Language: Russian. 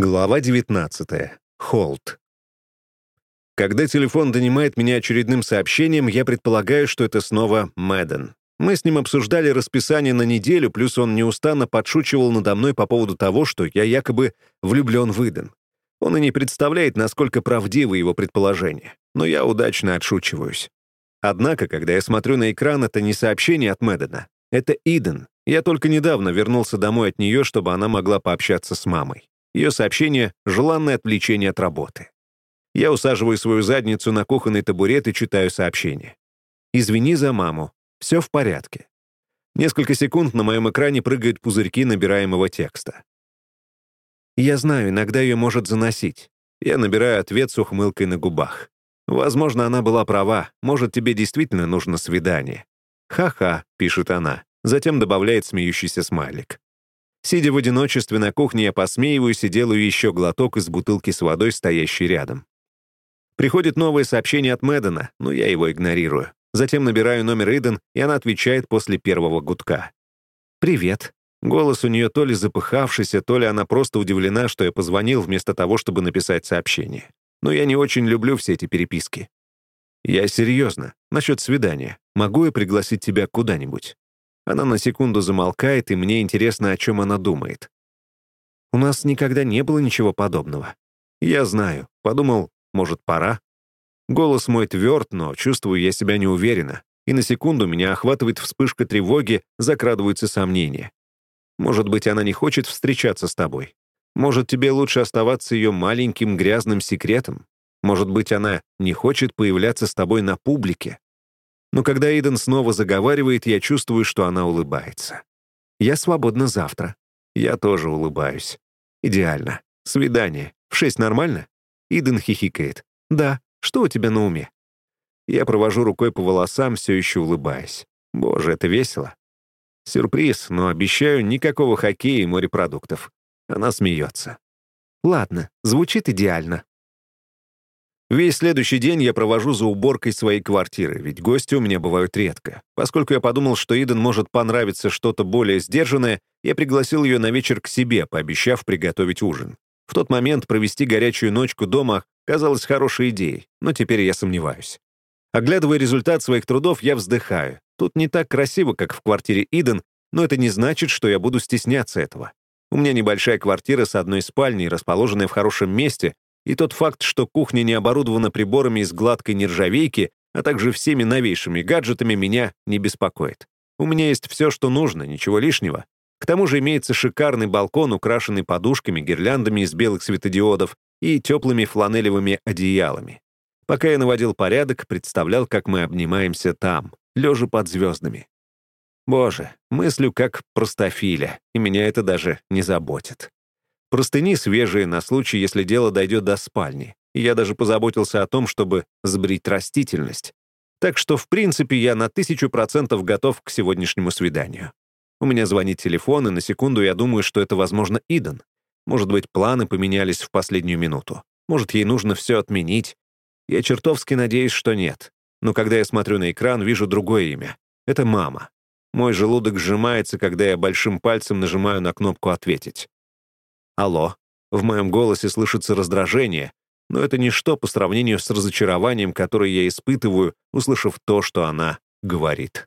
Глава 19. Холд. Когда телефон донимает меня очередным сообщением, я предполагаю, что это снова Мэдден. Мы с ним обсуждали расписание на неделю, плюс он неустанно подшучивал надо мной по поводу того, что я якобы влюблен в Иден. Он и не представляет, насколько правдивы его предположения, но я удачно отшучиваюсь. Однако, когда я смотрю на экран, это не сообщение от Мэддена. Это Иден. Я только недавно вернулся домой от нее, чтобы она могла пообщаться с мамой. Ее сообщение — желанное отвлечение от работы. Я усаживаю свою задницу на кухонный табурет и читаю сообщение. «Извини за маму. Все в порядке». Несколько секунд на моем экране прыгают пузырьки набираемого текста. Я знаю, иногда ее может заносить. Я набираю ответ с ухмылкой на губах. Возможно, она была права. Может, тебе действительно нужно свидание. «Ха-ха», — пишет она. Затем добавляет смеющийся смайлик. Сидя в одиночестве на кухне, я посмеиваюсь и делаю еще глоток из бутылки с водой, стоящей рядом. Приходит новое сообщение от Мэддена, но я его игнорирую. Затем набираю номер Иден, и она отвечает после первого гудка. «Привет». Голос у нее то ли запыхавшийся, то ли она просто удивлена, что я позвонил вместо того, чтобы написать сообщение. Но я не очень люблю все эти переписки. Я серьезно. Насчет свидания. Могу я пригласить тебя куда-нибудь? Она на секунду замолкает, и мне интересно, о чем она думает. У нас никогда не было ничего подобного. Я знаю. Подумал, может, пора? Голос мой тверд, но чувствую я себя неуверенно, и на секунду меня охватывает вспышка тревоги, закрадываются сомнения. Может быть, она не хочет встречаться с тобой. Может, тебе лучше оставаться ее маленьким грязным секретом? Может быть, она не хочет появляться с тобой на публике? Но когда Иден снова заговаривает, я чувствую, что она улыбается. «Я свободна завтра». Я тоже улыбаюсь. «Идеально. Свидание. В шесть нормально?» Иден хихикает. «Да. Что у тебя на уме?» Я провожу рукой по волосам, все еще улыбаясь. Боже, это весело. Сюрприз, но обещаю никакого хоккея и морепродуктов. Она смеется. «Ладно, звучит идеально. Весь следующий день я провожу за уборкой своей квартиры, ведь гости у меня бывают редко. Поскольку я подумал, что Иден может понравиться что-то более сдержанное, я пригласил ее на вечер к себе, пообещав приготовить ужин. В тот момент провести горячую ночку дома казалось хорошей идеей, но теперь я сомневаюсь. Оглядывая результат своих трудов, я вздыхаю. Тут не так красиво, как в квартире Иден, но это не значит, что я буду стесняться этого. У меня небольшая квартира с одной спальней, расположенная в хорошем месте, и тот факт, что кухня не оборудована приборами из гладкой нержавейки, а также всеми новейшими гаджетами, меня не беспокоит. У меня есть все, что нужно, ничего лишнего. К тому же имеется шикарный балкон, украшенный подушками, гирляндами из белых светодиодов и теплыми фланелевыми одеялами. Пока я наводил порядок, представлял, как мы обнимаемся там, лежа под звездами. Боже, мыслю как простофиля, и меня это даже не заботит. Простыни свежие на случай, если дело дойдет до спальни. И я даже позаботился о том, чтобы сбрить растительность. Так что, в принципе, я на тысячу процентов готов к сегодняшнему свиданию. У меня звонит телефон, и на секунду я думаю, что это, возможно, Иден. Может быть, планы поменялись в последнюю минуту. Может, ей нужно все отменить. Я чертовски надеюсь, что нет. Но когда я смотрю на экран, вижу другое имя. Это мама. Мой желудок сжимается, когда я большим пальцем нажимаю на кнопку «Ответить». «Алло». В моем голосе слышится раздражение, но это ничто по сравнению с разочарованием, которое я испытываю, услышав то, что она говорит.